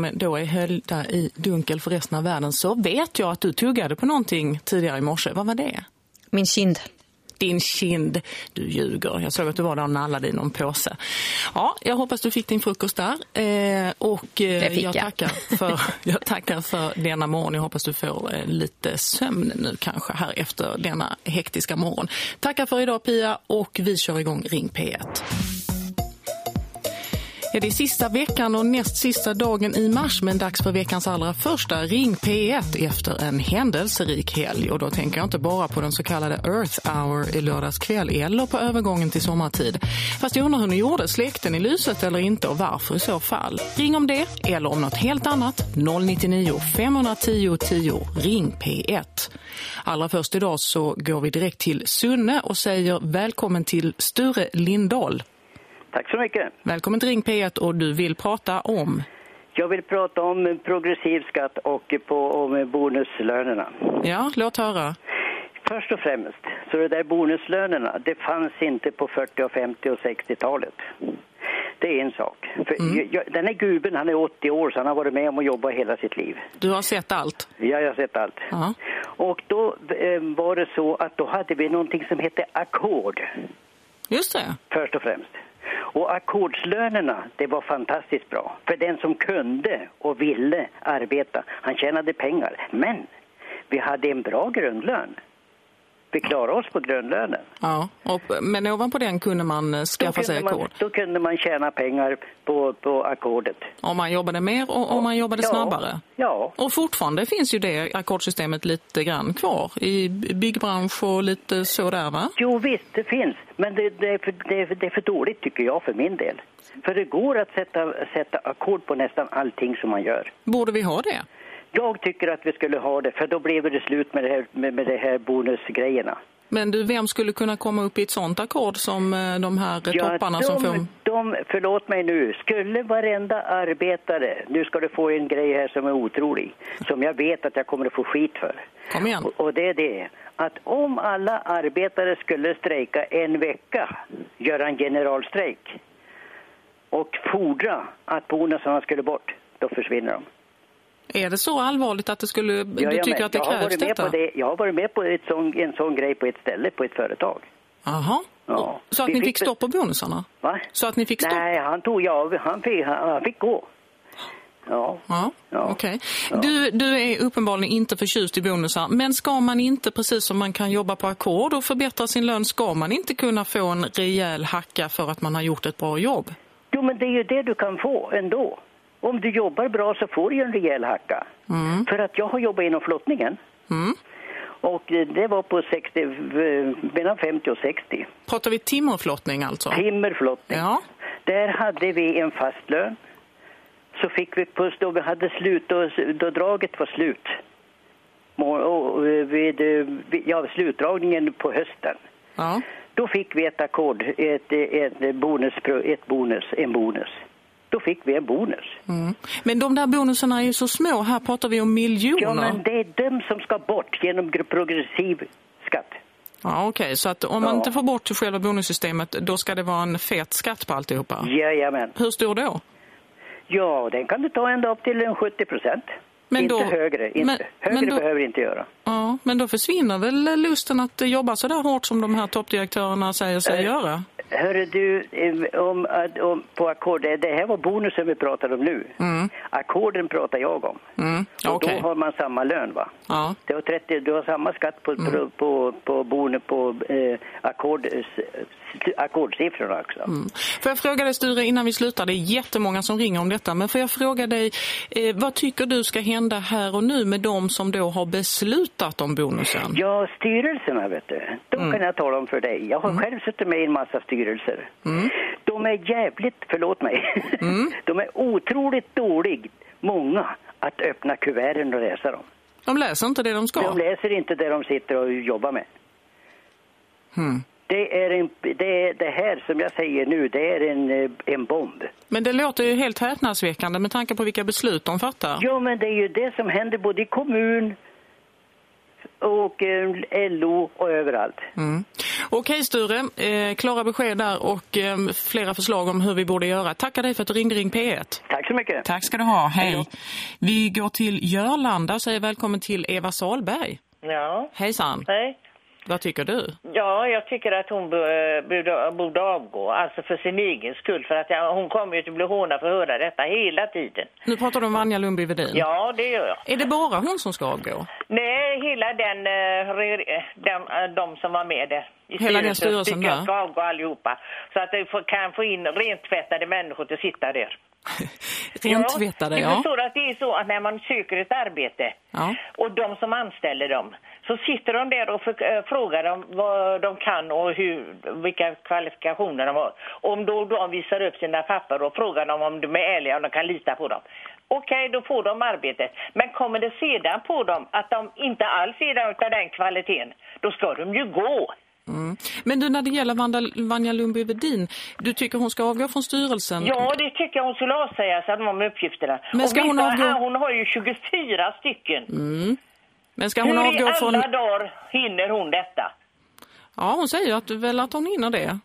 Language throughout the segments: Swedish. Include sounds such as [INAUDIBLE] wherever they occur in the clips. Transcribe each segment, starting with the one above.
men då är höljda i dunkel för resten av världen så vet jag att du tuggade på någonting tidigare i morse. Vad var det? Min kind. Din kind. Du ljuger. Jag såg att du var där och nallade i någon påse. Ja, jag hoppas du fick din frukost där. Eh, och eh, jag, tackar för, [LAUGHS] jag tackar för denna morgon. Jag hoppas du får eh, lite sömn nu kanske här efter denna hektiska morgon. Tackar för idag Pia och vi kör igång Ring P1. Ja, det är sista veckan och näst sista dagen i mars men dags för veckans allra första Ring P1 efter en händelserik helg. Och då tänker jag inte bara på den så kallade Earth Hour i lördagskväll eller på övergången till sommartid. Fast jag undrar hur ni gjorde, släkten i lyset eller inte och varför i så fall. Ring om det eller om något helt annat 099 510 10 Ring P1. Allra först idag så går vi direkt till Sunne och säger välkommen till Sture Lindahl. Tack så mycket. Välkommen till Ring P1 och du vill prata om? Jag vill prata om progressiv skatt och på, om bonuslönerna. Ja, låt höra. Först och främst, så det där bonuslönerna, det fanns inte på 40-, och 50 och 60-talet. Det är en sak. Mm. Jag, den här guben, han är 80 år så han har varit med om att jobba hela sitt liv. Du har sett allt? Ja, jag har sett allt. Uh -huh. Och då eh, var det så att då hade vi någonting som hette ackord. Just det. Först och främst. Och ackordslönerna, det var fantastiskt bra. För den som kunde och ville arbeta, han tjänade pengar. Men vi hade en bra grundlön. Vi klarade oss på grundlönen. Ja, och, men ovanpå den kunde man eh, skaffa sig ackord? Då kunde man tjäna pengar på, på ackordet. Om man jobbade mer och om man jobbade ja, snabbare? Ja. Och fortfarande finns ju det ackordsystemet lite grann kvar i byggbransch och lite sådär va? Jo visst, det finns. Men det, det, är för, det, är, det är för dåligt tycker jag för min del. För det går att sätta, sätta ackord på nästan allting som man gör. Borde vi ha det? Jag tycker att vi skulle ha det, för då blev det slut med det här, med, med det här bonusgrejerna. Men du, vem skulle kunna komma upp i ett sånt ackord som eh, de här ja, topparna de, som får... De, förlåt mig nu, skulle varenda arbetare, nu ska du få en grej här som är otrolig, som jag vet att jag kommer att få skit för. Kom igen. Och, och det är det, att om alla arbetare skulle strejka en vecka, göra en generalstrejk och fordra att bonusarna skulle bort, då försvinner de. Är det så allvarligt att det skulle, ja, du tycker att det krävs detta? Det, jag har varit med på ett sån, en sån grej på ett ställe, på ett företag. Aha. Ja. Så att Vi ni fick, fick stopp på bonusarna? Va? Så att ni fick stopp? Nej, han tog, ja, han fick, han fick gå. Ja. Ja, ja. Okay. Ja. Du, du är uppenbarligen inte förtjust i bonusar. Men ska man inte, precis som man kan jobba på ackord och förbättra sin lön, ska man inte kunna få en rejäl hacka för att man har gjort ett bra jobb? Jo, men det är ju det du kan få ändå. Om du jobbar bra så får du en rejäl hacka. Mm. För att jag har jobbat inom flottningen. Mm. Och det var på 60, mellan 50 och 60. Pratar vi timmerflottning alltså? Timmerflottning. Ja. Där hade vi en fast lön. Så fick vi på då vi hade slut, då, då draget var slut. Vid, ja, slutdragningen på hösten. Ja. Då fick vi ett ackord, ett, ett, bonus, ett bonus, en bonus då fick vi en bonus. Mm. Men de där bonusarna är ju så små. Här pratar vi om miljoner. Ja, men det är de som ska bort genom progressiv skatt. Ja, okej. Okay. Så att om man inte får bort själva bonussystemet, då ska det vara en fet skatt på alltihopa? Jajamän. Hur stor då? Ja, den kan du ta ända upp till 70 procent. Men inte då, högre. Inte. Men, högre men då, behöver inte göra. Ja, men då försvinner väl lusten att jobba så där hårt som de här toppdirektörerna säger sig äh, göra? Hörru du, eh, om, om, på ackord, det här var bonusen vi pratar om nu. Mm. Ackorden pratar jag om. Mm. Okay. Och då har man samma lön va? Ja. Du, har 30, du har samma skatt på, mm. på, på, på, bonus, på eh, ackord, ackordsiffrorna också. Mm. Får jag fråga dig Sture innan vi slutar, det är jättemånga som ringer om detta, men får jag fråga dig, eh, vad tycker du ska hända här och nu med de som då har beslutat om bonusen? Ja, styrelserna vet du, de mm. kan jag tala om för dig. Jag har mm. själv suttit med i en massa styrelser. Mm. De är jävligt, förlåt mig, mm. [LAUGHS] de är otroligt dåligt många att öppna kuverten och läsa dem. De läser inte det de ska? De läser inte det de sitter och jobbar med. Hmm. Det är en, det, det här som jag säger nu, det är en, en bomb. Men det låter ju helt häpnadsväckande med tanke på vilka beslut de fattar. Ja, men det är ju det som händer både i kommun, och eh, LO och överallt. Mm. Okej Sture, eh, klara besked där och eh, flera förslag om hur vi borde göra. Tackar dig för att du ringde Ring P1. Tack så mycket. Tack ska du ha, hej. hej vi går till Jörlanda och säger välkommen till Eva Salberg. Ja. Hejsan. Hej. Vad tycker du? Ja, jag tycker att hon borde, borde avgå. Alltså för sin egen skull. För att jag, hon kommer ju att bli hånad för att höra detta hela tiden. Nu pratar du om Vanja Lundby-Vedin. Ja, det gör jag. Är det bara hon som ska avgå? Nej, hela den, eh, de, eh, de som var med där. I hela den styrelsen där? ska avgå allihopa. Så att vi kan få in rentvättade människor till att sitta där. [LAUGHS] Rentvättade, ja. Jag förstår att det är så att när man söker ett arbete ja. och de som anställer dem så sitter de där och äh, frågar dem vad de kan och hur, vilka kvalifikationer de har. Om då de visar upp sina papper och frågar dem om de är ärliga och de kan lita på dem. Okej, okay, då får de arbetet. Men kommer det sedan på dem att de inte alls är av den kvaliteten, då ska de ju gå. Mm. Men du, när det gäller Vanda, Vanja Lundby-Vedin, du tycker hon ska avgå från styrelsen? Ja, det tycker jag hon skulle avsäga sig de uppgifterna. Men ska hon avgå? Hon har ju 24 stycken. Mm. Men ska hon Hur avgå från... Hur i alla dagar hinner hon detta? Ja, hon säger att, väl att hon hinner det.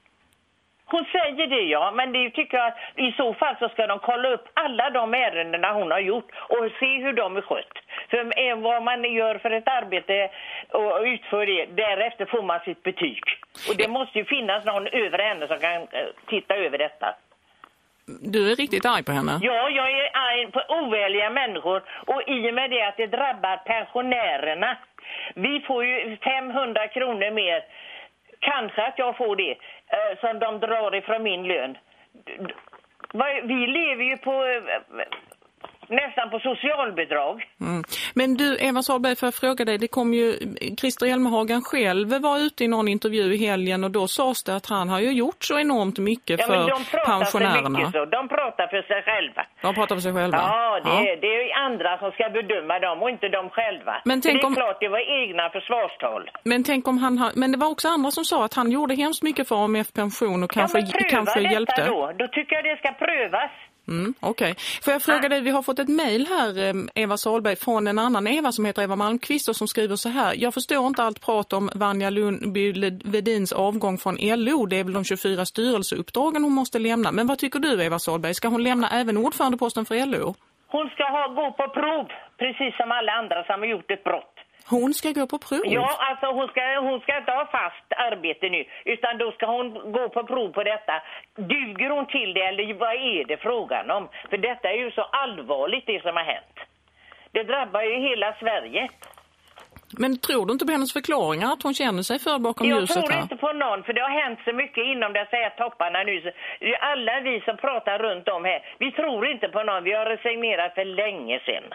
Hon säger det, ja. Men det tycker jag att i så fall så ska de kolla upp alla de ärendena hon har gjort och se hur de är skött. För vad man gör för ett arbete och utför det, därefter får man sitt betyg. Och det måste ju finnas någon över henne som kan eh, titta över detta. Du är riktigt arg på henne? Ja, jag är arg på ovälliga människor. Och i och med det att det drabbar pensionärerna. Vi får ju 500 kronor mer. Kanske att jag får det. Eh, som de drar ifrån min lön. Vi lever ju på eh, nästan på socialbidrag. Mm. Men du, Eva Salberg, för att fråga dig, det kom ju, Christer Hjelmehagen själv var ute i någon intervju i helgen och då sades det att han har ju gjort så enormt mycket ja, för pensionärerna. För så. De pratar för sig själva. De pratar för sig själva? Ja, det, ja. det är andra som ska bedöma dem och inte de själva. Men tänk det är om... klart, det var egna försvarstal. Men tänk om han har... Men det var också andra som sa att han gjorde hemskt mycket för AMF-pension och kanske, ja, kanske hjälpte. Då. då tycker jag det ska prövas. Mm, Okej. Okay. Får jag fråga dig, vi har fått ett mejl här, eh, Eva Solberg, från en annan Eva som heter Eva Malmqvist och som skriver så här. Jag förstår inte allt prat om Vanja Lundby-Vedins avgång från LO. Det är väl de 24 styrelseuppdragen hon måste lämna. Men vad tycker du, Eva Solberg? Ska hon lämna även ordförandeposten för LO? Hon ska ha, gå på prov, precis som alla andra som har gjort ett brott. Hon ska gå på prov? Ja, alltså hon ska, hon ska inte ha fast arbete nu. Utan då ska hon gå på prov på detta. Duger hon till det eller vad är det frågan om? För detta är ju så allvarligt det som har hänt. Det drabbar ju hela Sverige. Men tror du inte på hennes förklaringar att hon känner sig för bakom jag ljuset Jag tror inte på någon för det har hänt så mycket inom dessa här topparna nu. Alla vi som pratar runt om här, vi tror inte på någon. Vi har resignerat för länge sedan.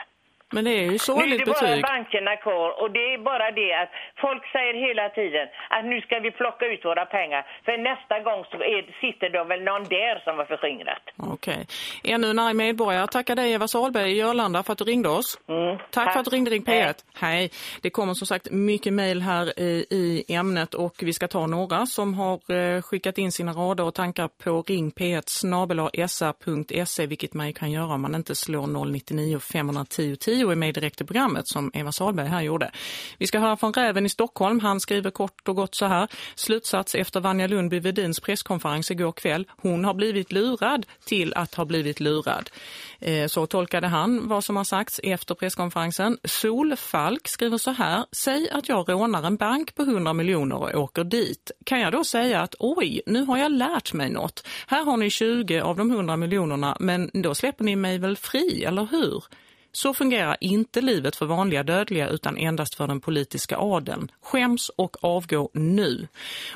Men det är ju sorgligt betyg. Nu är det bara bankerna kvar och det är bara det att folk säger hela tiden att nu ska vi plocka ut våra pengar. För nästa gång så är, sitter det väl någon där som var förskingrat. Okej. Okay. Ännu en arg medborgare. Tackar dig Eva Salberg i Jörlanda för att du ringde oss. Mm, tack, tack, för att du ringde Ring P1. Hej. Hej. Det kommer som sagt mycket mejl här i, i ämnet och vi ska ta några som har eh, skickat in sina rader och tankar på ring p1 snabela.sa.se vilket man kan göra om man inte slår 099 510 10 10 är med direkt i programmet som Eva Salberg här gjorde. Vi ska höra från Räven i Stockholm. Han skriver kort och gott så här. Slutsats efter Vanja Lundby Vedins presskonferens igår kväll. Hon har blivit lurad till att ha blivit lurad. Eh, så tolkade han vad som har sagts efter presskonferensen. Solfalk skriver så här. Säg att jag rånar en bank på 100 miljoner och åker dit. Kan jag då säga att oj, nu har jag lärt mig något. Här har ni 20 av de 100 miljonerna men då släpper ni mig väl fri, eller hur? Så fungerar inte livet för vanliga dödliga utan endast för den politiska adeln. Skäms och avgå nu.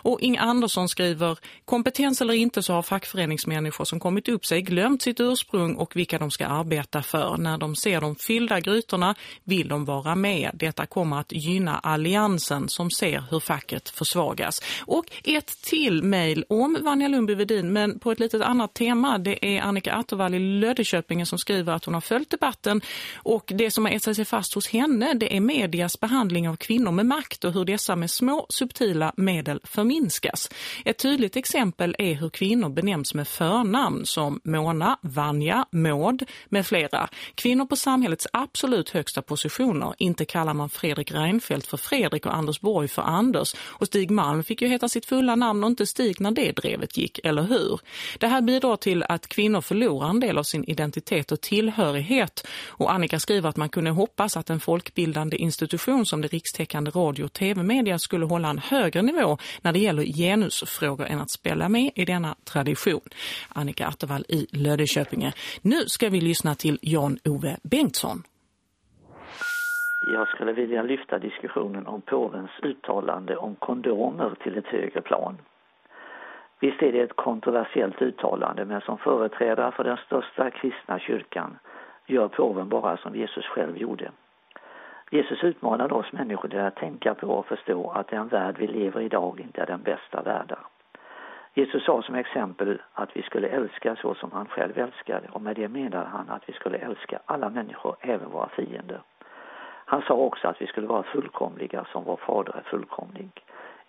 Och Inge Andersson skriver, kompetens eller inte så har fackföreningsmänniskor som kommit upp sig glömt sitt ursprung och vilka de ska arbeta för. När de ser de fyllda grytorna vill de vara med. Detta kommer att gynna alliansen som ser hur facket försvagas. Och ett till mejl om Vanja Lundby-Vedin men på ett litet annat tema. Det är Annika Attervall i Löddeköpingen som skriver att hon har följt debatten och det som har etsat sig fast hos henne det är medias behandling av kvinnor med makt och hur dessa med små subtila medel förminskas. Ett tydligt exempel är hur kvinnor benämns med förnamn som Mona, Vanja, Maud med flera. Kvinnor på samhällets absolut högsta positioner. Inte kallar man Fredrik Reinfeldt för Fredrik och Anders Borg för Anders. Och Stig Malm fick ju heta sitt fulla namn och inte Stig när det drevet gick, eller hur? Det här bidrar till att kvinnor förlorar en del av sin identitet och tillhörighet. Och Annika skriver att man kunde hoppas att en folkbildande institution som det rikstäckande radio- och tv-media skulle hålla en högre nivå när det gäller genusfrågor än att spela med i denna tradition. Annika Attervall i Lödeköpinge. Nu ska vi lyssna till Jan-Ove Bengtsson. Jag skulle vilja lyfta diskussionen om påvens uttalande om kondomer till ett högre plan. Visst är det ett kontroversiellt uttalande men som företrädare för den största kristna kyrkan gör påven bara som Jesus själv gjorde. Jesus utmanade oss människor till att tänka på och förstå att den värld vi lever i idag inte är den bästa världen. Jesus sa som exempel att vi skulle älska så som han själv älskade och med det menade han att vi skulle älska alla människor, även våra fiender. Han sa också att vi skulle vara fullkomliga som vår fader är fullkomlig.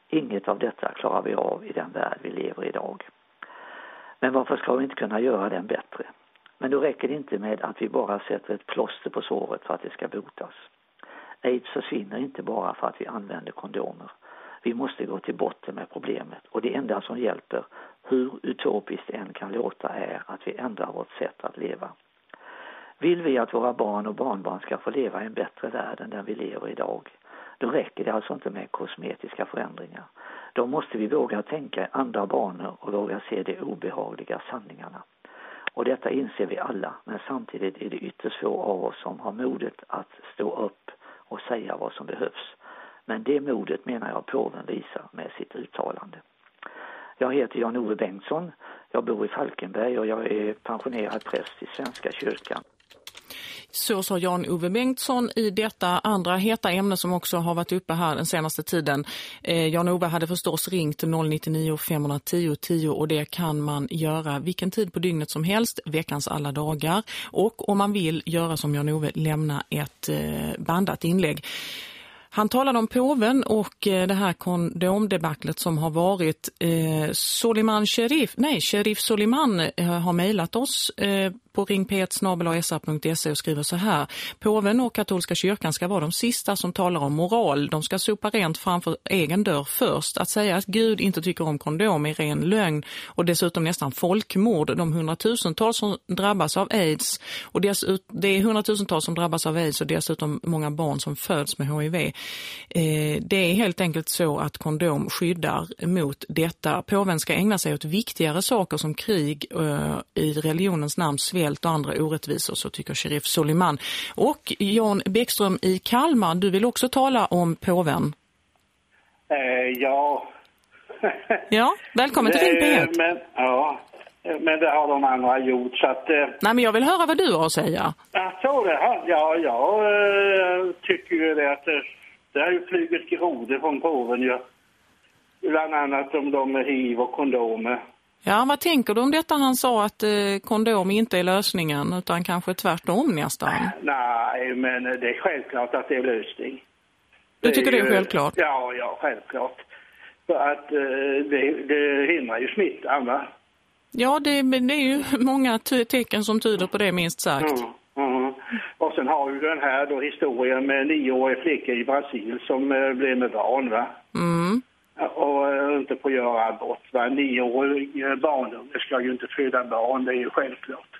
Inget av detta klarar vi av i den värld vi lever i idag. Men varför ska vi inte kunna göra den bättre? Men då räcker det inte med att vi bara sätter ett plåster på såret för att det ska botas. Aids försvinner inte bara för att vi använder kondomer. Vi måste gå till botten med problemet och det enda som hjälper, hur utopiskt det än kan låta, är att vi ändrar vårt sätt att leva. Vill vi att våra barn och barnbarn ska få leva i en bättre värld än den vi lever i idag, då räcker det alltså inte med kosmetiska förändringar. Då måste vi våga tänka i andra banor och våga se de obehagliga sanningarna. Och detta inser vi alla, men samtidigt är det ytterst få av oss som har modet att stå upp och säga vad som behövs. Men det modet menar jag påven visar med sitt uttalande. Jag heter Jan-Ove Bengtsson, jag bor i Falkenberg och jag är pensionerad präst i Svenska kyrkan. Så sa Jan-Ove Bengtsson i detta andra heta ämne som också har varit uppe här den senaste tiden. Eh, Jan-Ove hade förstås ringt 099 510 10 och det kan man göra vilken tid på dygnet som helst, veckans alla dagar. Och om man vill göra som Jan-Ove, lämna ett eh, bandat inlägg. Han talade om påven och eh, det här kondomdebaclet som har varit. Eh, Soliman Sherif, nej, Sherif Soliman eh, har mejlat oss eh, på ringp1 e och skriver så här. Påven och katolska kyrkan ska vara de sista som talar om moral. De ska sopa rent framför egen dörr först. Att säga att Gud inte tycker om kondom är ren lögn och dessutom nästan folkmord. De hundratusentals som drabbas av AIDS och dessut, det är hundratusentals som drabbas av AIDS och dessutom många barn som föds med HIV. Eh, det är helt enkelt så att kondom skyddar mot detta. Påven ska ägna sig åt viktigare saker som krig eh, i religionens namn, svält och andra orättvisor, så tycker sheriff Soliman. Och Jan Bäckström i Kalmar, du vill också tala om påven. Eh, ja. [LAUGHS] ja, välkommen till Ring P1. Men, ja, men det har de andra gjort så att... Eh, Nej, men jag vill höra vad du har att säga. Alltså, det har, ja, jag eh, tycker ju det att det, det har ju flugit grodor från påven ju. Bland annat om de med hiv och kondomer. Ja, vad tänker du om detta han sa att eh, kondom inte är lösningen utan kanske tvärtom nästan? Nej, men det är självklart att det är lösning. Du tycker det är, självklart? Ja, ja, självklart. För att eh, det, det hindrar ju smittan, va? Ja, det, men det är ju [LAUGHS] många te- tecken som tyder på det minst sagt. Mm, mm. Och sen har ju den här då historien med nioårig flicka i Brasil som eh, blev med barn, va? Mm. Och eh, inte får göra abort, va? En nioårig eh, barnunge ska ju inte föda barn, det är ju självklart.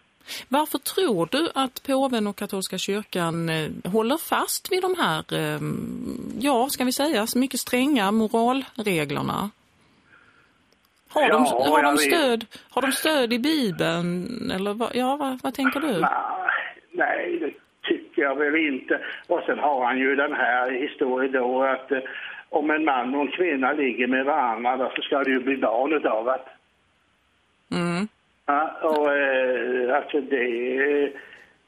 Varför tror du att påven och katolska kyrkan eh, håller fast vid de här, ja ska vi säga, mycket stränga moralreglerna? Har, de, Ja, har, jag de stöd, har de stöd i Bibeln? Eller vad, ja, vad, vad tänker du? Nej, det tycker jag väl inte. Och sen har han ju den här historien då att om en man och en kvinna ligger med varandra så ska det ju bli barn utav det. Mm. Ja, och eh, alltså det...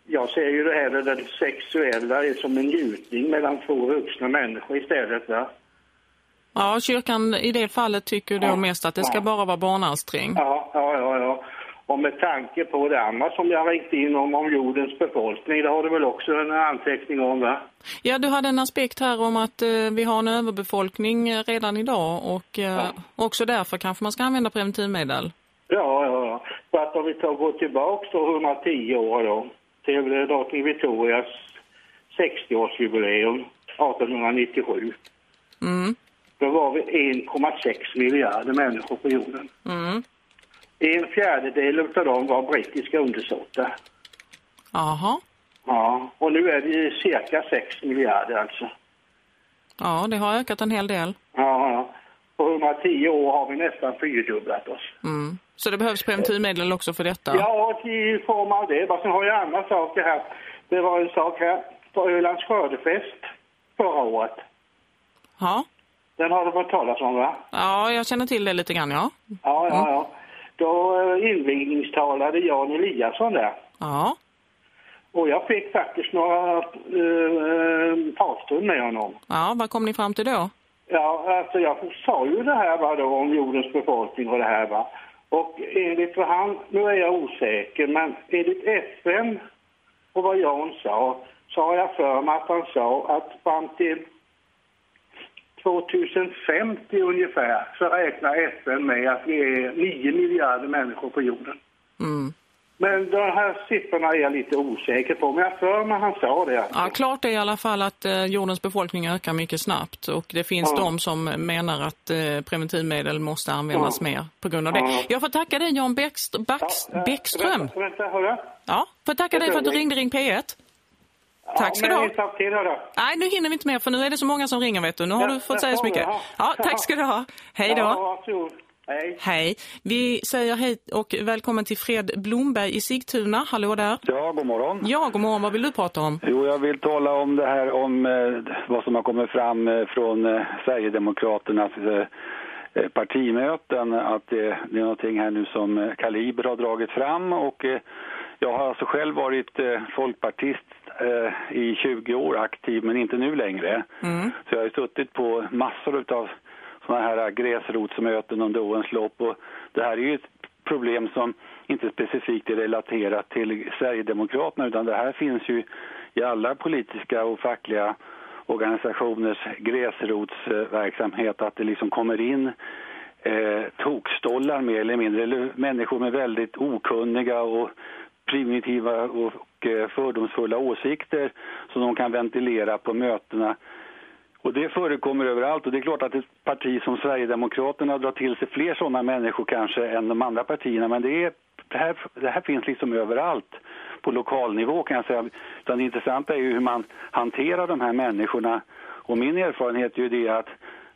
Jag ser ju det här det sexuella är som en njutning mellan två vuxna människor istället. Va? Ja, kyrkan i det fallet tycker då Ja. mest att det ska Ja. bara vara barnansträng. Ja, ja. Och med tanke på det andra som jag ringt in om, om jordens befolkning, det har du väl också en anteckning om va? Ja, du hade en aspekt här om att eh, vi har en överbefolkning eh, redan idag och eh, Ja. också därför kanske man ska använda preventivmedel. Ja, ja, ja. För att om vi tar går tillbaka då 110 år då, till eh, drottning Victorias 60-årsjubileum 1897. Mm. Då var vi 1,6 miljarder människor på jorden. Mm. En fjärdedel av dem var brittiska undersåtar. Jaha. Ja, och nu är det cirka 6 miljarder alltså. Ja, det har ökat en hel del. Ja. På 110 år har vi nästan fyrdubblat oss. Mm. Så det behövs preventivmedel också för detta? Ja, i form av det. Sen har jag andra saker här. Det var en sak här på Ölands skördefest förra året. Ja. Den har du hört talas om va? Ja, jag känner till det lite grann, ja. Ja, ja, ja. Då eh, invigningstalade Jan Eliasson där. Ja. Och jag fick faktiskt några uh, pratstund med honom. Ja, vad kom ni fram till då? Ja, alltså jag sa ju det här va, då om jordens befolkning och det här va. Och enligt vad han, nu är jag osäker, men enligt FN och vad Jan sa, så har jag för mig att han sa att fram till 2050 ungefär så räknar FN med att vi är 9 miljarder människor på jorden. Mm. Men de här siffrorna är jag lite osäker på, men jag för mig han sa det. Ja, klart är i alla fall att eh, jordens befolkning ökar mycket snabbt och det finns Ja. de som menar att eh, preventivmedel måste användas Ja. mer på grund av det. Ja. Jag får tacka dig Jan Bäckst Backs Ja, Bäckström. Vänta, vänta hörru. Ja, får tacka dig för att du ringde Ring P1. Tack ska du ha. Nej, nu hinner vi inte mer för nu är det så många som ringer vet du. Nu har Ja, du fått säga så mycket. ja. Tack ska du ha. Hej då. Hej. Hej. Vi säger hej och välkommen till Fred Blomberg i Sigtuna. Hallå där. Ja, god morgon. Ja, god morgon. Vad vill du prata om? Jo, jag vill tala om det här om eh, vad som har kommit fram eh, från eh, Sverigedemokraternas eh, eh, partimöten. Att det, det är någonting här nu som eh, Kaliber har dragit fram och eh, jag har alltså själv varit eh, folkpartist eh, i 20 år aktiv men inte nu längre. Mm. Så jag har suttit på massor av sådana här gräsrotsmöten under årens lopp och det här är ju ett problem som inte specifikt är relaterat till Sverigedemokraterna utan det här finns ju i alla politiska och fackliga organisationers gräsrotsverksamhet att det liksom kommer in eh, tokstollar mer eller mindre, eller människor med väldigt okunniga och primitiva och eh, fördomsfulla åsikter som de kan ventilera på mötena. Och det förekommer överallt och det är klart att ett parti som Sverigedemokraterna drar till sig fler sådana människor kanske än de andra partierna men det, är, det, här, det här finns liksom överallt på lokalnivå kan jag säga. Utan det intressanta är ju hur man hanterar de här människorna och min erfarenhet är ju det att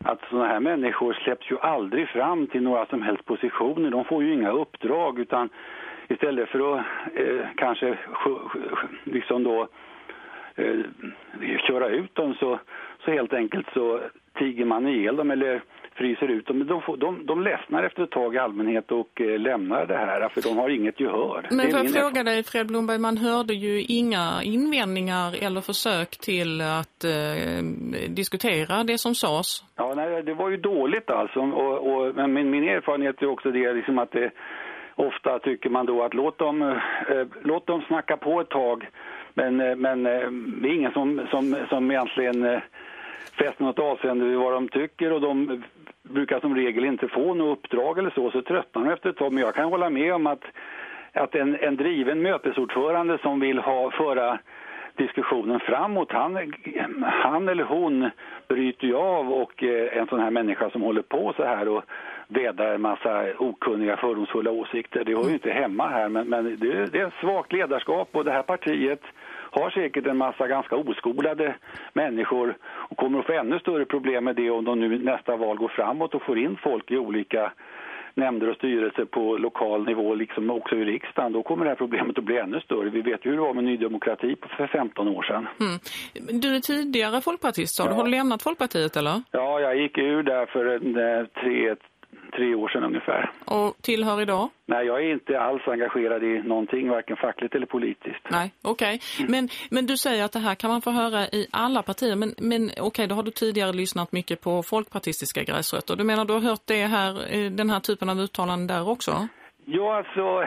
att sådana här människor släpps ju aldrig fram till några som helst positioner. De får ju inga uppdrag utan istället för att eh, kanske liksom då eh, köra ut dem så, så helt enkelt så tiger man ihjäl dem eller fryser ut dem. De, får, de, de ledsnar efter ett tag i allmänhet och eh, lämnar det här för de har inget gehör. Men får jag fråga dig Fred Blomberg, man hörde ju inga invändningar eller försök till att eh, diskutera det som sades. Ja, nej, det var ju dåligt alltså. Och, och, men min, min erfarenhet är också det liksom att det ofta tycker man då att låt dem, eh, låt dem snacka på ett tag. Men, eh, men eh, det är ingen som, som, som egentligen eh, fäster något avseende vid vad de tycker och de brukar som regel inte få något uppdrag eller så, så tröttnar de efter ett tag. Men jag kan hålla med om att, att en, en driven mötesordförande som vill ha, föra diskussionen framåt, han, han eller hon bryter ju av och eh, en sån här människa som håller på så här och vädrar en massa okunniga fördomsfulla åsikter, det hör ju inte hemma här men, men det, det är ett svagt ledarskap och det här partiet har säkert en massa ganska oskolade människor och kommer att få ännu större problem med det om de nu nästa val går framåt och får in folk i olika nämnder och styrelser på lokal nivå, liksom också i riksdagen, då kommer det här problemet att bli ännu större. Vi vet ju hur det var med Ny Demokrati för 15 år sedan. Mm. Du är tidigare folkpartist. Har du lämnat Folkpartiet eller? Ja, jag gick ur där för en, eh, tre, tre år sedan ungefär. Och tillhör idag? Nej, jag är inte alls engagerad i någonting, varken fackligt eller politiskt. Nej, okej. Mm. Men, men du säger att det här kan man få höra i alla partier. Men, men okej, då har du tidigare lyssnat mycket på folkpartistiska gräsrötter. Du menar du har hört det här, eh, den här typen av uttalanden där också? Ja, alltså,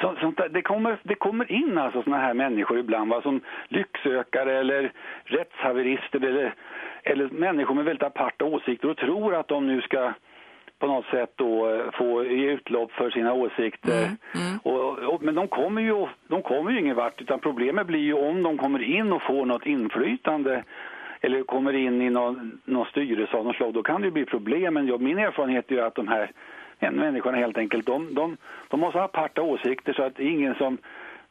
så, sånt där, det, kommer, det kommer in alltså såna här människor ibland va, som lycksökare eller rättshaverister eller, eller människor med väldigt aparta åsikter och tror att de nu ska på något sätt då eh, få ge utlopp för sina åsikter. Mm, mm. Och, och, men de kommer, ju, de kommer ju ingen vart utan problemet blir ju om de kommer in och får något inflytande eller kommer in i någon, någon styrelse av något slag, då kan det bli problem. Men jag, min erfarenhet är att de här människorna helt enkelt, de, de, de måste ha aparta åsikter så att ingen som,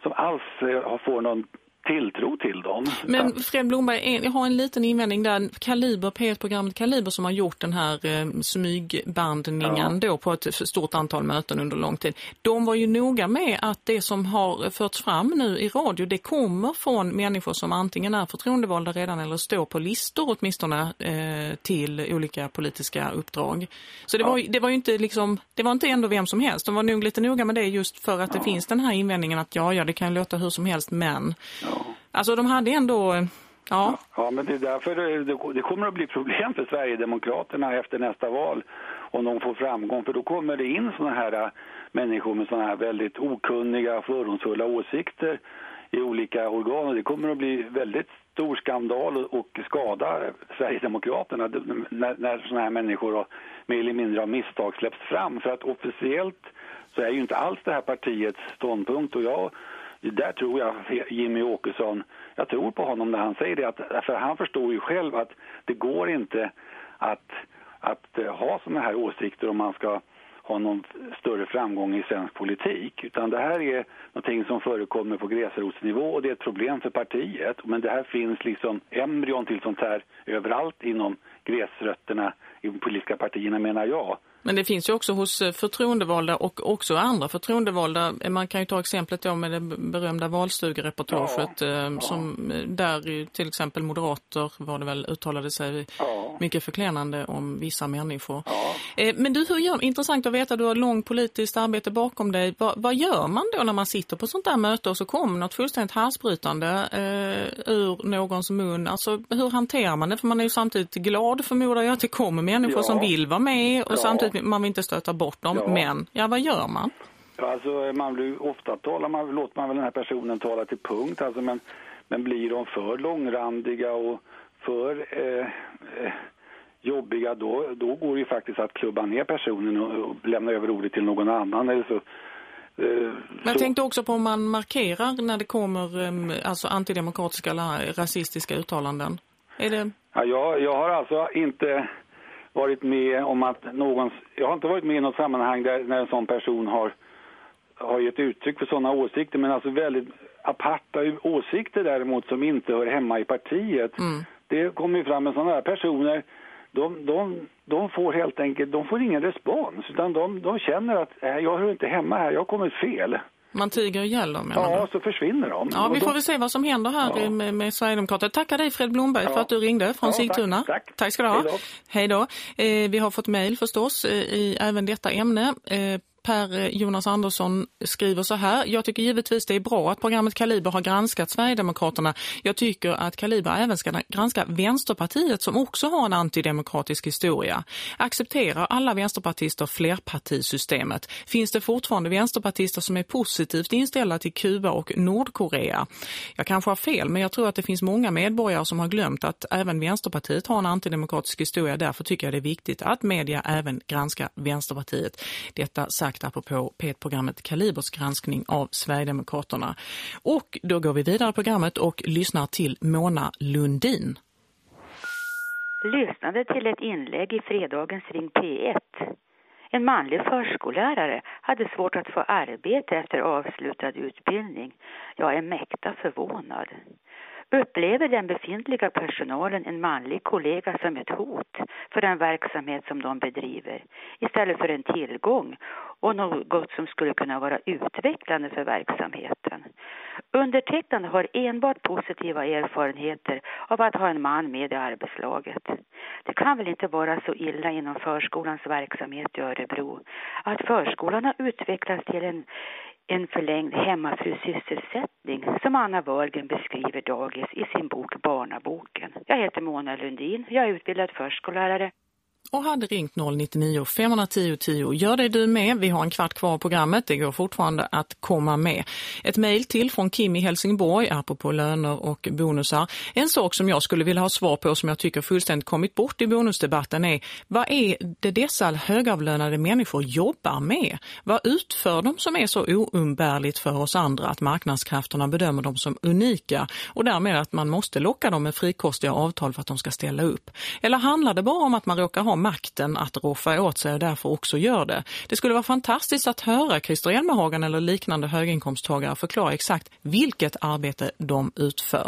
som alls eh, får någon tilltro dem. Men Fred Blomberg, jag har en liten invändning där. Kaliber, P1-programmet Kaliber som har gjort den här eh, smygbandningen ja. då på ett stort antal möten under lång tid. De var ju noga med att det som har förts fram nu i radio, det kommer från människor som antingen är förtroendevalda redan eller står på listor åtminstone eh, till olika politiska uppdrag. Så det, ja. var, det var ju inte liksom, det var inte ändå vem som helst. De var nog lite noga med det just för att ja. det finns den här invändningen att ja, ja, det kan låta hur som helst, men... Alltså de hade ändå... Ja. ja, men det är därför det, det kommer att bli problem för Sverigedemokraterna efter nästa val om de får framgång. För då kommer det in sådana här äh, människor med sådana här väldigt okunniga, fördomsfulla åsikter i olika organ. Och det kommer att bli väldigt stor skandal och skada Sverigedemokraterna när, när såna här människor mer eller mindre av misstag släpps fram. För att officiellt så är ju inte alls det här partiets ståndpunkt och jag där tror jag Jimmy Åkesson, jag tror på honom när han säger det. Att, för han förstår ju själv att det går inte att, att eh, ha såna här åsikter om man ska ha någon större framgång i svensk politik. Utan det här är någonting som förekommer på gräsrotsnivå och det är ett problem för partiet. Men det här finns liksom embryon till sånt här överallt inom gräsrötterna i de politiska partierna menar jag. Men det finns ju också hos eh, förtroendevalda och också andra förtroendevalda. Man kan ju ta exemplet då med det berömda valstugereportaget ja, eh, som ja. där till exempel moderater var det väl uttalade sig ja. Mycket förklenande om vissa människor. Eh, men du, hur gör, intressant att veta, du har lång politiskt arbete bakom dig. Va, vad gör man då när man sitter på sånt där möte och så kommer något fullständigt halsbrytande eh, ur någons mun? Alltså hur hanterar man det? För man är ju samtidigt glad förmodar jag att det kommer människor som vill vara med och samtidigt man vill inte stöta bort dem. Ja. Men, ja vad gör man? Ja, alltså man blir ofta talar man, låter man väl den här personen tala till punkt. Alltså, men, men blir de för långrandiga och för eh, eh, jobbiga då, då går det ju faktiskt att klubba ner personen och, och lämna över ordet till någon annan eller så. Eh, jag tänkte också på om man markerar när det kommer alltså antidemokratiska eller rasistiska uttalanden. Är det... Ja, jag, jag har alltså inte varit med om att någon... Jag har inte varit med i något sammanhang där när en sån person har, har gett uttryck för sådana åsikter men alltså väldigt aparta åsikter däremot som inte hör hemma i partiet. Mm. Det kommer ju fram med sådana här personer de, de, de får helt enkelt de får ingen respons utan de, de känner att äh, jag hör inte hemma här, jag har kommit fel. Man tiger ihjäl dem. Ja, så försvinner de. Ja, vi får väl se vad som händer här ja. med, med Sverigedemokrater. Tackar dig Fred Blomberg ja. för att du ringde från ja, Sigtuna. Tack, tack. tack ska du ha. Hej då. Eh, vi har fått mejl förstås eh, i även detta ämne. Eh, Per Jonas Andersson skriver så här. Jag tycker givetvis det är bra att programmet Kaliber har granskat Sverigedemokraterna. Jag tycker att Kaliber även ska granska Vänsterpartiet som också har en antidemokratisk historia. Accepterar alla vänsterpartister flerpartisystemet? Finns det fortfarande vänsterpartister som är positivt inställda till Kuba och Nordkorea? Jag kanske har fel men jag tror att det finns många medborgare som har glömt att även Vänsterpartiet har en antidemokratisk historia. Därför tycker jag det är viktigt att media även granskar Vänsterpartiet. Detta sagt sagt apropå P1-programmet Kalibers granskning av Sverigedemokraterna. Och då går vi vidare i programmet och lyssnar till Mona Lundin. Lyssnade till ett inlägg i fredagens Ring P1. En manlig förskollärare hade svårt att få arbete efter avslutad utbildning. Jag är mäkta förvånad. Upplever den befintliga personalen en manlig kollega som ett hot för den verksamhet som de bedriver istället för en tillgång och något som skulle kunna vara utvecklande för verksamheten. Undertecknande har enbart positiva erfarenheter av att ha en man med i arbetslaget. Det kan väl inte vara så illa inom förskolans verksamhet i Örebro att förskolan har utvecklats till en en förlängd hemmafrusysselsättning som Anna Wörgen beskriver dagis i sin bok Barnaboken. Jag heter Mona Lundin, jag är utbildad förskollärare och hade ringt 099 510 10. Gör det du med. Vi har en kvart kvar av programmet. Det går fortfarande att komma med. Ett mejl till från Kim i Helsingborg apropå löner och bonusar. En sak som jag skulle vilja ha svar på som jag tycker fullständigt kommit bort i bonusdebatten är vad är det dessa högavlönade människor jobbar med? Vad utför de som är så oumbärligt för oss andra att marknadskrafterna bedömer dem som unika och därmed att man måste locka dem med frikostiga avtal för att de ska ställa upp? Eller handlar det bara om att man råkar ha makten att roffa åt sig och därför också gör det? Det skulle vara fantastiskt att höra Christer Elmehagen eller liknande höginkomsttagare förklara exakt vilket arbete de utför.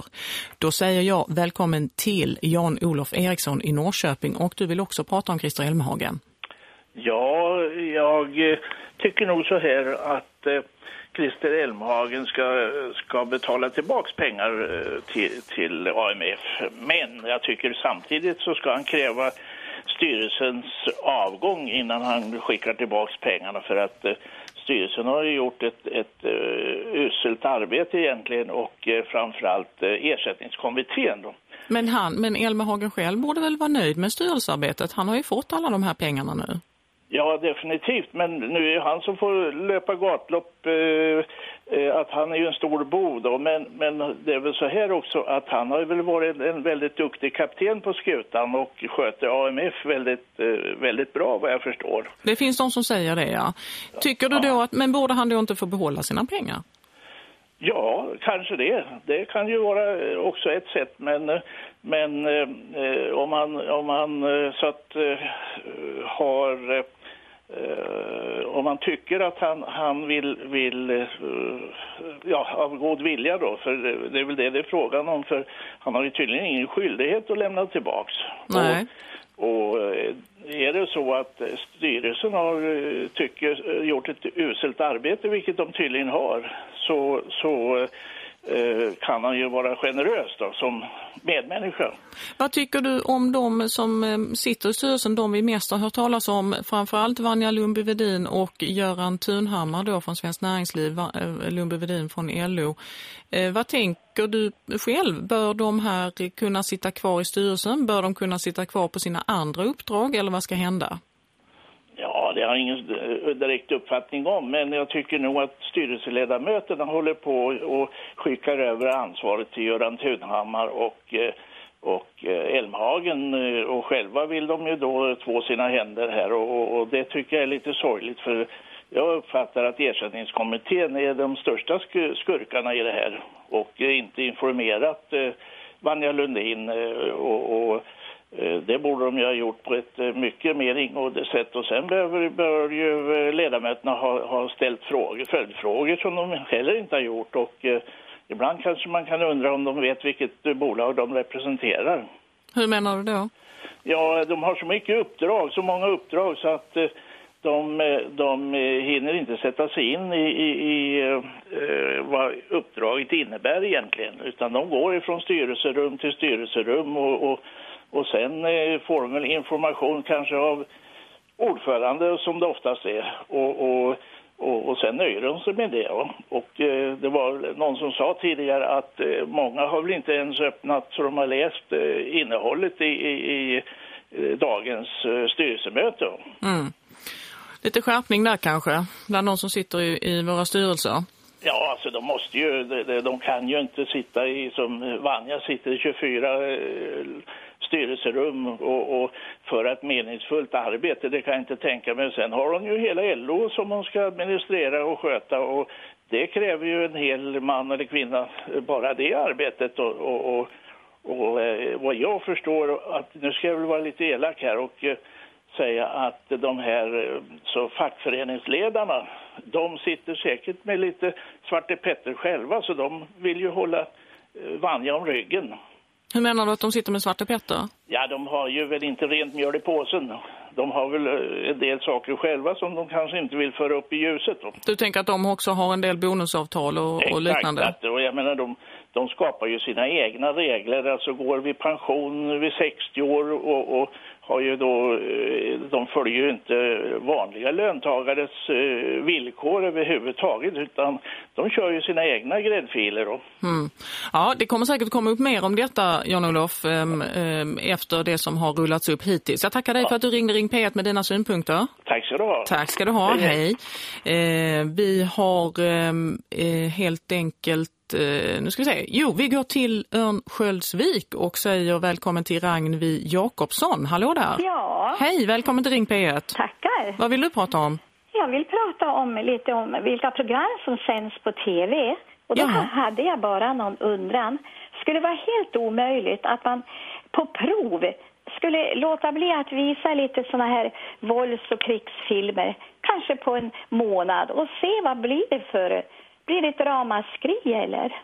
Då säger jag välkommen till Jan-Olof Eriksson i Norrköping och du vill också prata om Christer Elmehagen. Ja, jag eh, tycker nog så här att eh, Christer Elmhagen ska, ska betala tillbaks pengar eh, till, till AMF. Men jag tycker samtidigt så ska han kräva styrelsens avgång innan han skickar tillbaks pengarna för att styrelsen har gjort ett, ett uh, uselt arbete egentligen och uh, framförallt uh, ersättningskommittén då. Men han, men Elmer själv borde väl vara nöjd med styrelsearbetet? Han har ju fått alla de här pengarna nu. Ja, definitivt. Men nu är han som får löpa gatlopp. Eh, eh, att han är ju en stor bov då. Men, men det är väl så här också att han har väl varit en väldigt duktig kapten på skutan och sköter AMF väldigt, eh, väldigt bra vad jag förstår. Det finns de som säger det, ja. Tycker du då att, men borde han då inte få behålla sina pengar? Ja, kanske det. Det kan ju vara också ett sätt, men, men eh, om man, om man så att eh, har om man tycker att han, han vill, vill uh, ja, av god vilja då, för det, är väl det det är frågan om, för han har ju tydligen ingen skyldighet att lämna tillbaks. Nej. Och, och uh, är det så att styrelsen har tycker, gjort ett uselt arbete, vilket de tydligen har, så, så Eh, Eh, kan han ju vara generös då, som medmänniska. Vad tycker du om de som eh, sitter i styrelsen, de vi mest har hört talas om, framförallt Vanja Lundby-Vedin och Göran Thunhammar då från Svenskt Näringsliv, eh, Lundby-Vedin från LO. Vad tänker du själv? Bör de här kunna sitta kvar i styrelsen? Bör de kunna sitta kvar på sina andra uppdrag eller vad ska hända? Jag har ingen eh, direkt uppfattning om, men jag tycker nog att styrelseledamöterna håller på och skickar över ansvaret till Göran Thunhammar och, eh, och eh, Elmhagen och själva vill de ju då två sina händer här och, och det tycker jag är lite sorgligt för jag uppfattar att ersättningskommittén är de största skurkarna i det här och inte informerat Vanja Lundin och, och det borde de ju ha gjort på ett eh, mycket mer ingående sätt och sen behöver, bör ju eh, ledamöterna ha, ha ställt frågor, följdfrågor som de heller inte har gjort och eh, ibland kanske man kan undra om de vet vilket bolag de representerar. Hur menar du då? Ja, de har så mycket uppdrag, så många uppdrag så att eh, de, de hinner inte sätta sig in i, i, i eh, vad uppdraget innebär egentligen utan de går ifrån styrelserum till styrelserum och, och och sen eh, får de väl information kanske av ordförande som det oftast är. Och, och, och, och sen nöjer de sig med det. Och eh, det var någon som sa tidigare att eh, många har väl inte ens öppnat så de har läst eh, innehållet i, i, i eh, dagens eh, styrelsemöte. Mm. Lite skärpning där kanske, bland de som sitter i, i våra styrelser. Ja, alltså de måste ju, de, de kan ju inte sitta i, som Vanja sitter i 24 eh, styrelserum och, och föra ett meningsfullt arbete. Det kan jag inte tänka mig. Sen har hon ju hela LO som hon ska administrera och sköta och det kräver ju en hel man eller kvinna bara det arbetet och, och, och, och eh, vad jag förstår att nu ska jag väl vara lite elak här och eh, säga att de här eh, så fackföreningsledarna de sitter säkert med lite Svarte Petter själva så de vill ju hålla Vanja om ryggen. Hur menar du att de sitter med svarta petter? Ja, de har ju väl inte rent mjöl i påsen. De har väl eh, en del saker själva som de kanske inte vill föra upp i ljuset. Då. Du tänker att de också har en del bonusavtal och, och liknande? Exakt, och jag menar de, de skapar ju sina egna regler. Alltså går vi pension vid 60 år och, och har ju då, eh, de följer ju inte vanliga löntagares eh, villkor överhuvudtaget utan de kör ju sina egna gräddfiler. Då. Mm. Ja, det kommer säkert komma upp mer om detta, Jan-Olof, ähm, ähm, efter det som har rullats upp hittills. Jag tackar dig ja. för att du ringde Ring P1 med dina synpunkter. Tack ska du ha. Tack ska du ha, hej. hej. Eh, vi har ehm, eh, helt enkelt nu ska vi se. Jo, vi går till Örnsköldsvik och säger välkommen till Ragnvi Jakobsson. Hallå där. Ja. Hej, välkommen till Ring P1. Tackar. Vad vill du prata om? Jag vill prata om lite om vilka program som sänds på tv. Och då Jaha. hade jag bara någon undran. Skulle det vara helt omöjligt att man på prov skulle låta bli att visa lite såna här vålds- och krigsfilmer, kanske på en månad och se vad blir det för blir det ett ramaskri eller?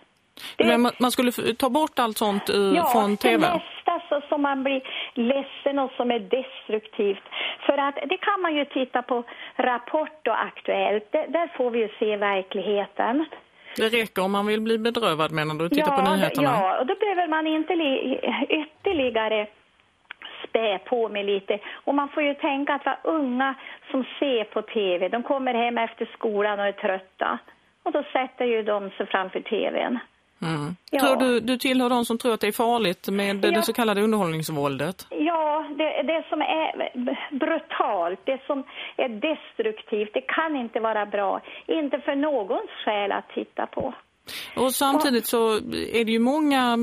Det... Men man skulle ta bort allt sånt uh, ja, från tv? Ja, mesta som man blir ledsen och som är destruktivt. För att det kan man ju titta på Rapport och Aktuellt. Det, där får vi ju se verkligheten. Det räcker om man vill bli bedrövad menar du? Titta ja, på nyheterna? Ja, och då behöver man inte ytterligare spä på med lite. Och man får ju tänka att vad unga som ser på tv, de kommer hem efter skolan och är trötta. Och då sätter ju de sig framför tvn. Mm. Ja. Tror du, du tillhör de som tror att det är farligt med ja. det så kallade underhållningsvåldet? Ja, det, det som är brutalt, det som är destruktivt, det kan inte vara bra. Inte för någons skäl att titta på. Och samtidigt så är det ju många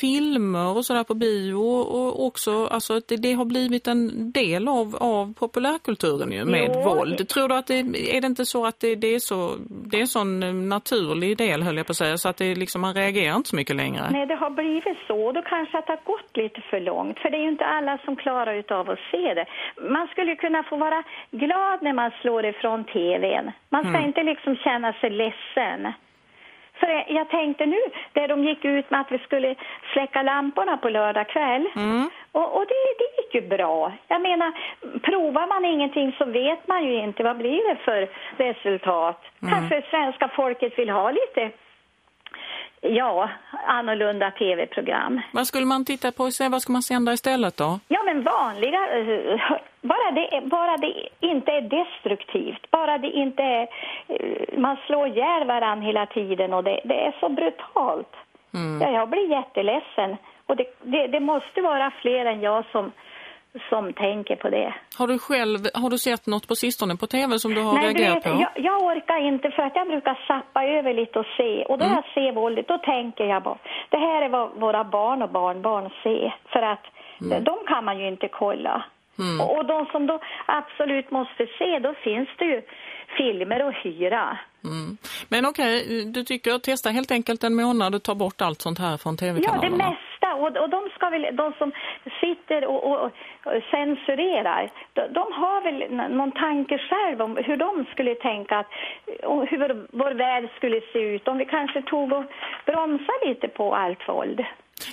filmer och sådär på bio och också alltså att det, det, har blivit en del av, av populärkulturen ju med jo. våld. Tror du att det är det inte så att det, det är så det är en sån naturlig del höll jag på att säga så att det liksom man reagerar inte så mycket längre? Nej, det har blivit så. Då kanske att det har gått lite för långt. För det är ju inte alla som klarar utav att se det. Man skulle kunna få vara glad när man slår ifrån tvn. Man ska mm. inte liksom känna sig ledsen. För jag tänkte nu, där de gick ut med att vi skulle släcka lamporna på lördag kväll. Mm. Och, och det, det gick ju bra. Jag menar, provar man ingenting så vet man ju inte vad blir det för resultat. Mm. Kanske svenska folket vill ha lite ja, annorlunda tv-program. Vad skulle man titta på? Vad ska man sända istället då? Ja, men vanliga... Eh, bara det, bara det inte är destruktivt. Bara det inte är... Eh, man slår ihjäl varandra hela tiden och det, det är så brutalt. Mm. Ja, jag blir jätteledsen. Och det, det, det måste vara fler än jag som som tänker på det. Har du själv har du sett något på sistone på tv som du har Nej, reagerat vet, på? Jag, jag orkar inte för att jag brukar sappa över lite och se. Och då mm. jag ser våldet, då tänker jag bara, det här är vad våra barn och barnbarn ser. För att mm. de kan man ju inte kolla. Mm. Och, och de som då absolut måste se, då finns det ju filmer att hyra. Mm. Men okej, okay, du tycker testa helt enkelt en månad och ta bort allt sånt här från tv-kanalerna? Ja, det mesta. Och, och de, ska väl, de som sitter och, och, och censurerar, de, de, har väl någon tanke själv om hur de skulle tänka att, och hur vår värld skulle se ut om vi kanske tog och bromsade lite på allt våld.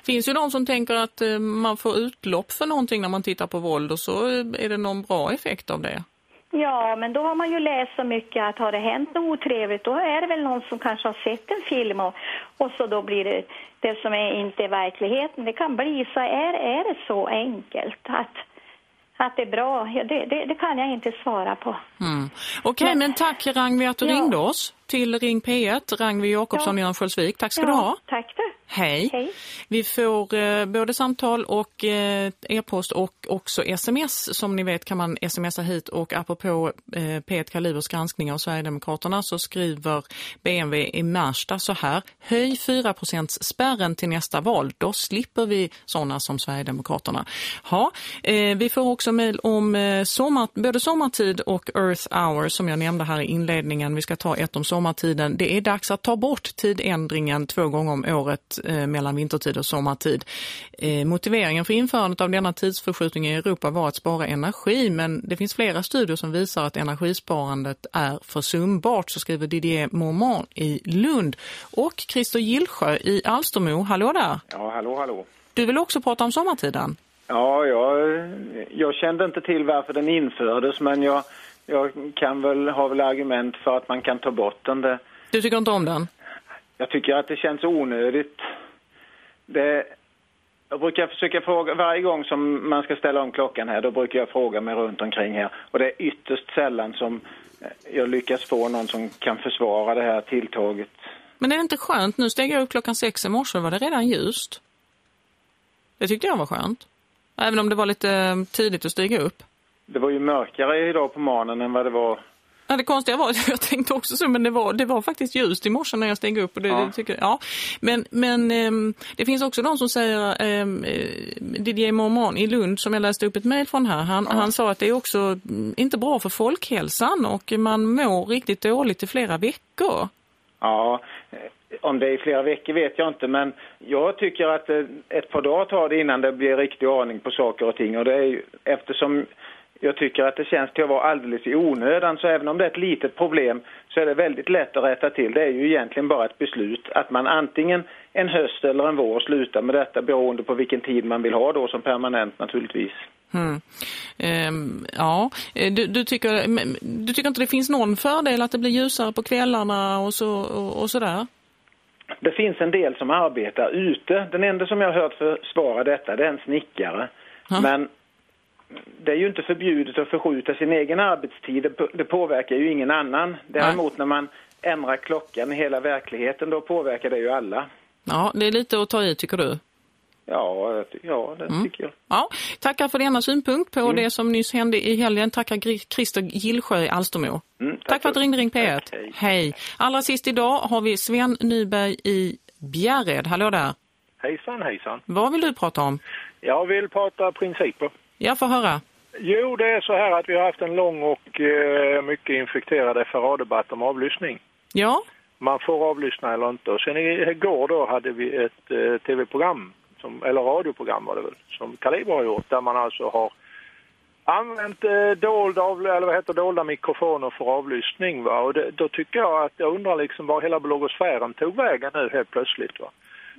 Finns ju de som tänker att eh, man får utlopp för någonting när man tittar på våld och så eh, är det någon bra effekt av det. Ja, men då har man ju läst så mycket att har det hänt något otrevligt då är det väl någon som kanske har sett en film och, och så då blir det det som är inte verkligheten. Det kan bli så är, är det så enkelt att att det är bra, ja, det, det, det, kan jag inte svara på. Mm. Okej, okay, men, men tack Rangvi att du ja. ringde oss till Ring P1, Rangvi Jakobsson ja. i Örnsköldsvik. Tack ska ja, du ha. Tack du. Hej. Hej. Vi får eh, både samtal och eh, e-post och också sms. Som ni vet kan man smsa hit och apropå eh, P1 Kalibers granskning av Sverigedemokraterna så skriver BMW i Märsta så här. Höj 4% spärren till nästa val. Då slipper vi sådana som Sverigedemokraterna. Ja, eh, vi får också mejl om eh, sommar, både sommartid och Earth Hour som jag nämnde här i inledningen. Vi ska ta ett om sommartiden. Det är dags att ta bort tidändringen två gånger om året eh, mellan vintertid och sommartid. Eh, motiveringen för införandet av denna tidsförskjutning i Europa var att spara energi men det finns flera studier som visar att energisparandet är försumbart så skriver Didier Mormont i Lund. Och Christer Gillsjö i Alstermo, hallå där! Ja, hallå, hallå. Du vill också prata om sommartiden? Ja, jag, jag kände inte till varför den infördes men jag, jag kan väl ha väl argument för att man kan ta bort den. Det. Du tycker inte om den? Jag tycker att det känns onödigt. Det, jag brukar försöka fråga, varje gång som man ska ställa om klockan här, då brukar jag fråga mig runt omkring här. Och det är ytterst sällan som eh, jag lyckas få någon som kan försvara det här tilltaget. Men är det inte skönt? Nu steg jag upp klockan sex i morse var det redan ljust. Det tyckte jag var skönt. Även om det var lite eh, tidigt att stiga upp. Det var ju mörkare idag på morgonen än vad det var Ja, det konstiga var att [LAUGHS] jag tänkte också så, men det var, det var faktiskt ljust i morse när jag steg upp. Och det, ja. det tycker, ja. Men, men um, det finns också de som säger, um, Didier Mormon i Lund som jag läste upp ett mejl från här, han, ja. han sa att det är också mm, inte bra för folkhälsan och man mår riktigt dåligt i flera veckor. Ja, om det är i flera veckor vet jag inte, men jag tycker att ett par dagar tar det innan det blir riktig ordning på saker och ting. Och det är ju, eftersom jag tycker att det känns till att vara alldeles i onödan. Så även om det är ett litet problem så är det väldigt lätt att rätta till. Det är ju egentligen bara ett beslut att man antingen en höst eller en vår slutar med detta beroende på vilken tid man vill ha då som permanent naturligtvis. Mm. Um, ja, du, du, tycker, du tycker inte det finns någon fördel att det blir ljusare på kvällarna och, så, och, och sådär? Det finns en del som arbetar ute. Den enda som jag har hört försvara detta det är en snickare. Men det är ju inte förbjudet att förskjuta sin egen arbetstid. Det påverkar ju ingen annan. Däremot när man ändrar klockan i hela verkligheten, då påverkar det ju alla. Ja, det är lite att ta i tycker du? Ja, ja det mm. tycker jag. Ja, tackar för denna synpunkt på mm. det som nyss hände i helgen. Tackar Christer Gillsjö i Alstermo. Mm, tack, tack för att du ringde Ring P1. Tack, hej. hej. Allra sist idag har vi Sven Nyberg i Bjärred. Hallå där. Hejsan, hejsan. Vad vill du prata om? Jag vill prata principer. Jag får höra. Jo, det är så här att vi har haft en lång och eh, mycket infekterad FRA-debatt om avlyssning. Ja. Man får avlyssna eller inte. Och sen igår då hade vi ett eh, tv-program, eller radioprogram var det väl, som Kaliber har gjort, där man alltså har använt eh, dolda, eller vad heter, dolda mikrofoner för avlyssning. Va? Och det, då tycker jag att jag undrar liksom var hela blogosfären tog vägen nu helt plötsligt. Va?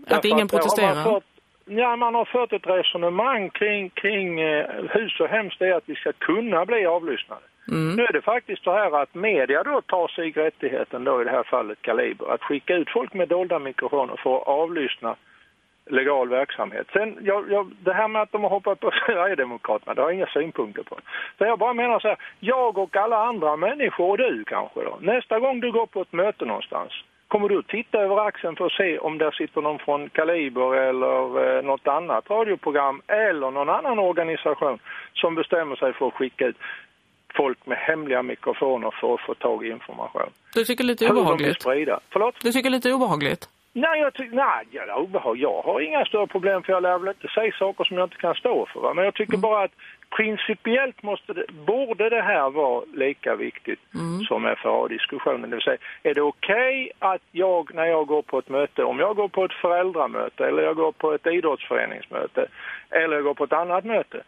Att Därför ingen protesterar? Ja, man har fört ett resonemang kring, kring eh, hur så hemskt det är att vi ska kunna bli avlyssnade. Mm. Nu är det faktiskt så här att media då tar sig rättigheten då i det här fallet Kaliber att skicka ut folk med dolda mikrofoner för att avlyssna legal verksamhet. Sen, jag, jag, det här med att de har hoppat på [LAUGHS] Sverigedemokraterna, det har jag inga synpunkter på. Så jag bara menar så här, jag och alla andra människor och du kanske då, nästa gång du går på ett möte någonstans, Kommer du att titta över axeln för att se om där sitter någon från Kaliber eller eh, något annat radioprogram eller någon annan organisation som bestämmer sig för att skicka ut folk med hemliga mikrofoner för att få tag i information. Du tycker lite obehagligt? Förlåt? Du tycker lite obehagligt? Nej, jag nej, jag, obehag. jag har inga större problem för jag lär väl inte säga saker som jag inte kan stå för. Va? Men jag tycker mm. bara att principiellt måste det, borde det här vara lika viktigt mm. som FRA-diskussionen. Det vill säga, är det okej okay att jag när jag går på ett möte, om jag går på ett föräldramöte eller jag går på ett idrottsföreningsmöte eller jag går på ett annat möte,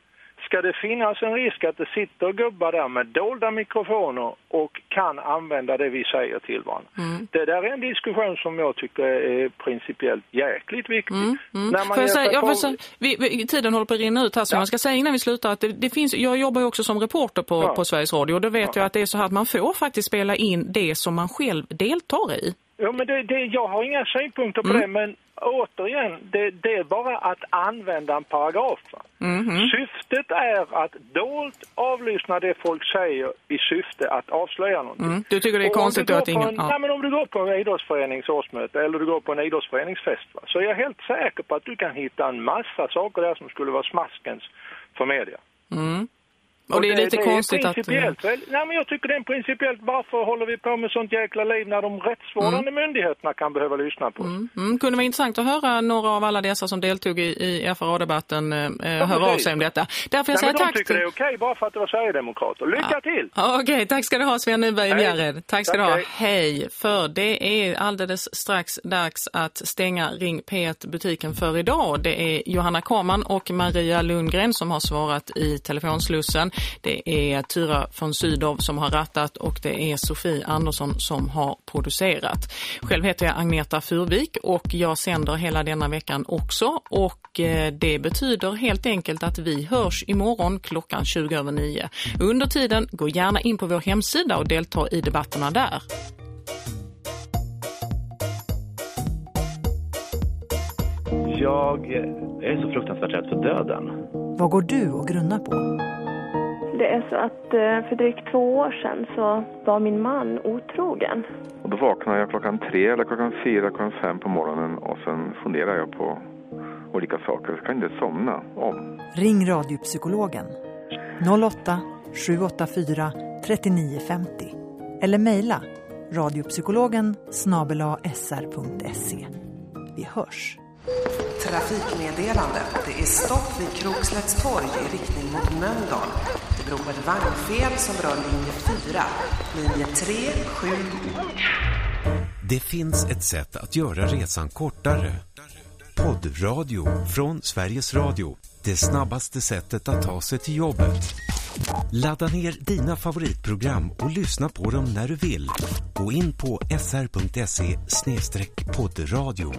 ska det finnas en risk att det sitter gubbar där med dolda mikrofoner och kan använda det vi säger till varandra. Mm. Det där är en diskussion som jag tycker är principiellt jäkligt viktig. Mm. Mm. När man säga, jag på... säga, vi, vi, tiden håller på att rinna ut här så ja. man ska säga innan vi slutar att det, det finns, jag jobbar ju också som reporter på, ja. på Sveriges Radio och då vet ja. jag att det är så här att man får faktiskt spela in det som man själv deltar i. Ja, men det, det, jag har inga synpunkter på mm. det, men återigen, det, det, är bara att använda en paragraf. Mm. Syftet är att dolt avlyssna det folk säger i syfte att avslöja någonting. Mm. Du tycker det är och konstigt att ingen... En, ja. nej, men om du går på en idrottsförenings årsmöte eller du går på en idrottsföreningsfest va, så är jag helt säker på att du kan hitta en massa saker där som skulle vara smaskens för media. Mm. Och det är lite det, konstigt är att... Nej, men jag tycker det är principiellt. Varför håller vi på med sånt jäkla liv när de rättsvårdande mm. myndigheterna kan behöva lyssna på? Mm. Mm. Kunde vara intressant att höra några av alla dessa som deltog i, i FRA-debatten eh, ja, höra av sig om detta. Därför jag säger tack. De tycker det är okej bara för att det var Sverigedemokrater. Lycka ja. till! Okej, okay, tack ska du ha Sven Nyberg i Bjärred. Tack ska tack, du ha. Hej. hej. För det är alldeles strax dags att stänga Ring P1-butiken för idag. Det är Johanna Kaman och Maria Lundgren som har svarat i telefonslussen. Det är Tyra von Sydow som har rattat och det är Sofie Andersson som har producerat. Själv heter jag Agneta Furvik och jag sänder hela denna veckan också och eh, det betyder helt enkelt att vi hörs imorgon klockan 20 över 9. Under tiden, gå gärna in på vår hemsida och delta i debatterna där. Jag är så fruktansvärt rädd för döden. Vad går du och grunnar på? Det är så att eh, för drygt två år sedan så var min man otrogen. Och då vaknar jag klockan tre eller klockan fyra, klockan fem på morgonen och sen funderar jag på olika saker. Jag kan inte somna om. Ring radiopsykologen 08 784 3950 eller mejla radiopsykologen snabela sr.se. Vi hörs. Trafikmeddelande. Det är stopp vid Krokslätts torg i riktning mot Mölndal. Det beror på ett vagnfel som rör linje 4. Linje 3, 7... Det finns ett sätt att göra resan kortare. Poddradio från Sveriges Radio. Det snabbaste sättet att ta sig till jobbet. Ladda ner dina favoritprogram och lyssna på dem när du vill. Gå in på sr.se poddradio.